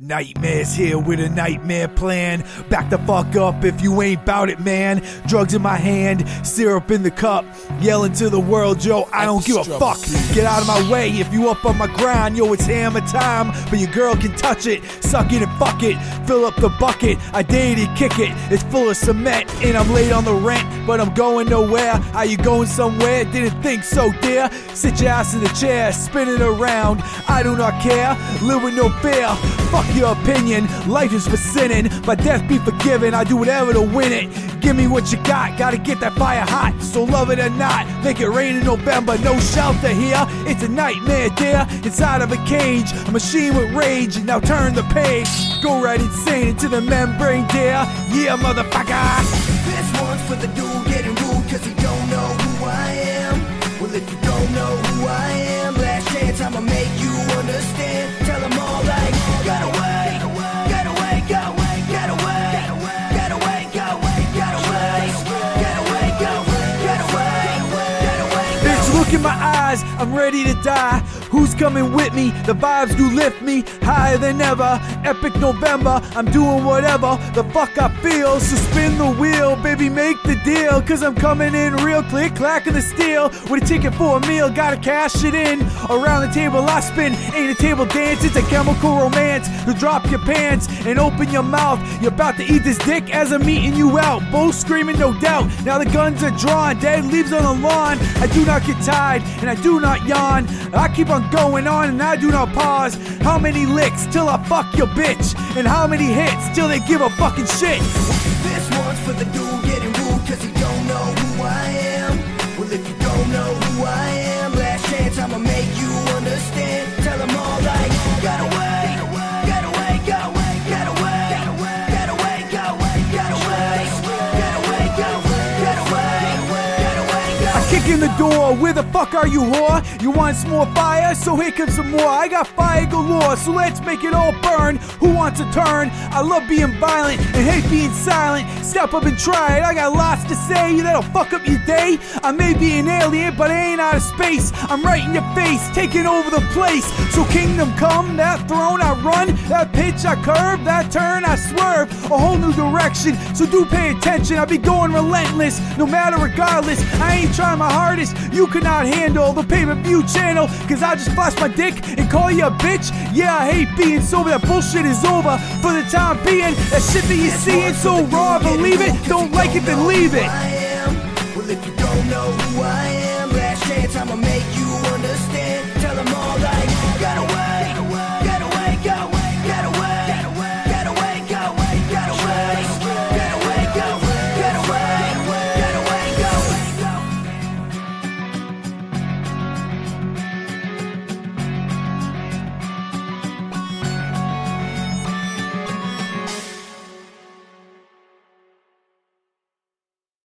Nightmares here with a nightmare plan. Back the fuck up if you ain't bout it, man. Drugs in my hand, syrup in the cup. Yelling to the world, yo, I don't give a fuck. Get out of my way if you up on my grind, yo, it's hammer time. But your girl can touch it, suck it and fuck it. Fill up the bucket, I dare to kick it. It's full of cement, and I'm late on the rent, but I'm going nowhere. Are you going somewhere? Didn't think so, dear. Sit your ass in the chair, spin it around. I do not care, live with no fear. Fuck your opinion, life is for sinning. My death be forgiven, I do whatever to win it. Give me what you got, gotta get that fire hot. So love it or not, make it rain in November. No shelter here, it's a nightmare, dear. Inside of a cage, a machine with rage. Now turn the page, go right insane into the membrane, dear. Yeah, motherfucker. This one's for the dude getting rude cause he don't know look in my eyes, I'm ready to die. Who's coming with me? The vibes do lift me higher than ever. Epic November, I'm doing whatever the fuck I feel. So spin the wheel, baby, make the deal. Cause I'm coming in real click, clacking the steel. With a ticket for a meal, gotta cash it in. Around the table I spin, ain't a table dance, it's a chemical romance. To drop your pants and open your mouth. You're about to eat this dick as I'm eating you out. Both screaming, no doubt. Now the guns are drawn, dead leaves on the lawn. I do not get tired and I do not yawn. I keep on going on and I do not pause. How many licks till I fuck your bitch? And how many hits till they give a fucking shit? This one's for the dude getting in the door, where the fuck are you, whore? You want some more fire? So here comes some more. I got fire galore, so let's make it all burn. Who wants to turn? I love being violent and hate being silent. Step up and try it. I got lots to say that'll fuck up your day. I may be an alien, but I ain't out of space. I'm right in your face, taking over the place. So kingdom come, that throne I run, that pitch I curve, that turn I swerve, a whole new direction. So do pay attention. I be going relentless, no matter regardless. I ain't trying my hardest artist. You cannot handle the pay per view channel. Cause I just flash my dick and call you a bitch. Yeah, I hate being sober. That bullshit is over for the time being. That shit that you see is so raw, believe it. Don't like it, then leave it. Well, if you don't know who I am, last chance I'ma make you.